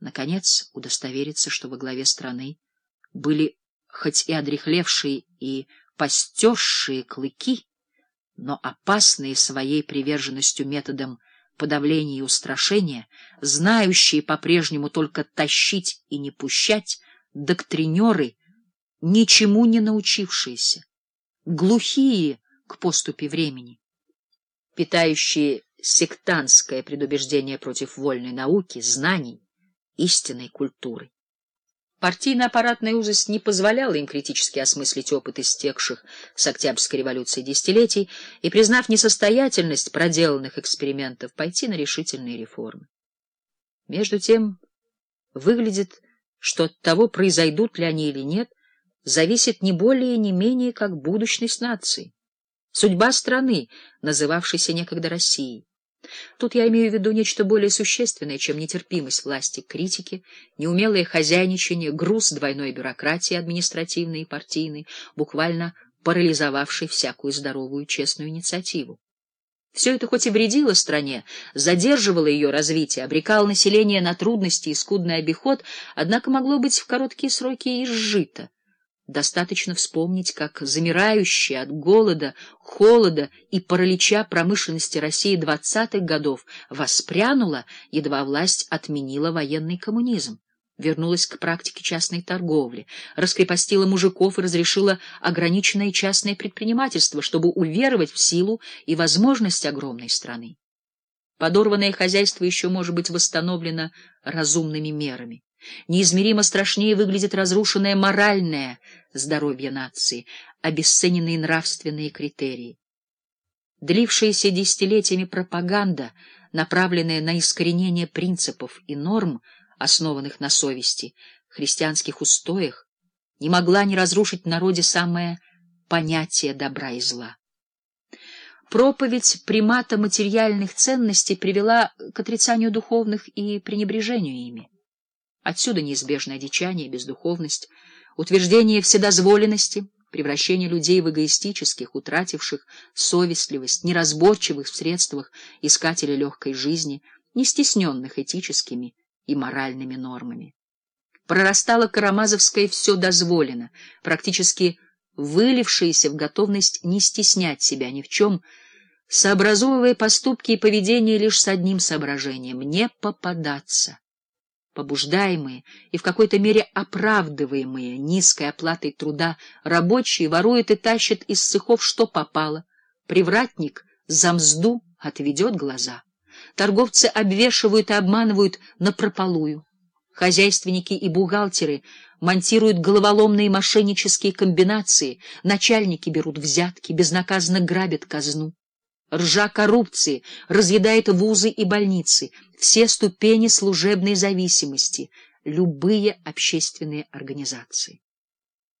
Наконец, удостовериться, что во главе страны были хоть и одрехлевшие и постершие клыки, но опасные своей приверженностью методам подавления и устрашения, знающие по-прежнему только тащить и не пущать, доктринеры, ничему не научившиеся, глухие к поступе времени, питающие сектантское предубеждение против вольной науки, знаний, истинной культуры. Партийно-аппаратная узость не позволяла им критически осмыслить опыт истекших с Октябрьской революции десятилетий и, признав несостоятельность проделанных экспериментов, пойти на решительные реформы. Между тем, выглядит, что от того, произойдут ли они или нет, зависит не более и не менее как будущность нации, судьба страны, называвшейся некогда Россией. Тут я имею в виду нечто более существенное, чем нетерпимость власти к критике, неумелое хозяйничание, груз двойной бюрократии административной и партийной, буквально парализовавший всякую здоровую честную инициативу. Все это хоть и вредило стране, задерживало ее развитие, обрекало население на трудности и скудный обиход, однако могло быть в короткие сроки изжито. Достаточно вспомнить, как замирающая от голода, холода и паралича промышленности России двадцатых годов воспрянула, едва власть отменила военный коммунизм, вернулась к практике частной торговли, раскрепостила мужиков и разрешила ограниченное частное предпринимательство, чтобы уверовать в силу и возможность огромной страны. Подорванное хозяйство еще может быть восстановлено разумными мерами. Неизмеримо страшнее выглядит разрушенное моральное здоровье нации, обесцененные нравственные критерии. Длившаяся десятилетиями пропаганда, направленная на искоренение принципов и норм, основанных на совести, христианских устоях, не могла не разрушить в народе самое понятие добра и зла. Проповедь примата материальных ценностей привела к отрицанию духовных и пренебрежению ими. Отсюда неизбежное одичание, бездуховность, утверждение вседозволенности, превращение людей в эгоистических, утративших совестливость, неразборчивых в средствах искателей легкой жизни, не стесненных этическими и моральными нормами. Прорастало карамазовское «все дозволено», практически вылившееся в готовность не стеснять себя ни в чем, сообразовывая поступки и поведение лишь с одним соображением — не попадаться побуждаемые и в какой-то мере оправдываемые низкой оплатой труда, рабочие воруют и тащат из цехов что попало. Привратник за мзду отведет глаза. Торговцы обвешивают и обманывают напропалую. Хозяйственники и бухгалтеры монтируют головоломные мошеннические комбинации, начальники берут взятки, безнаказанно грабят казну. Ржа коррупции разъедает вузы и больницы, все ступени служебной зависимости, любые общественные организации.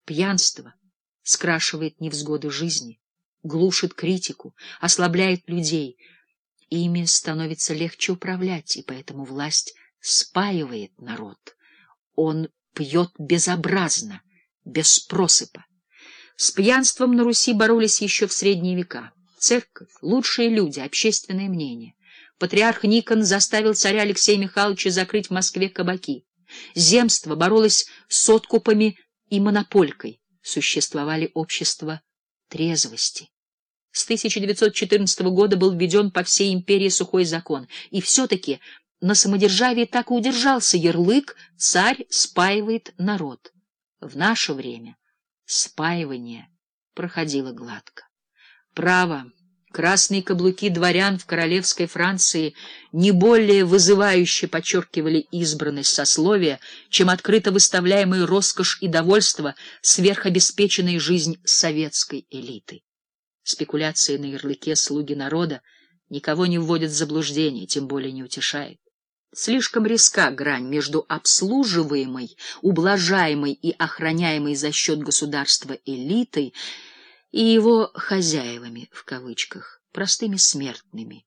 Пьянство скрашивает невзгоды жизни, глушит критику, ослабляет людей. Ими становится легче управлять, и поэтому власть спаивает народ. Он пьет безобразно, без просыпа. С пьянством на Руси боролись еще в средние века. Церковь, лучшие люди, общественное мнение. Патриарх Никон заставил царя Алексея Михайловича закрыть в Москве кабаки. Земство боролось с откупами и монополькой. Существовали общества трезвости. С 1914 года был введен по всей империи сухой закон, и все-таки на самодержавии так и удержался ярлык «царь спаивает народ». В наше время спаивание проходило гладко. Право, красные каблуки дворян в королевской Франции не более вызывающе подчеркивали избранность сословия, чем открыто выставляемые роскошь и довольство сверхобеспеченной жизнь советской элиты. Спекуляции на ярлыке «слуги народа» никого не вводят в заблуждение, тем более не утешает. Слишком резка грань между обслуживаемой, ублажаемой и охраняемой за счет государства элитой и его «хозяевами» в кавычках, простыми смертными,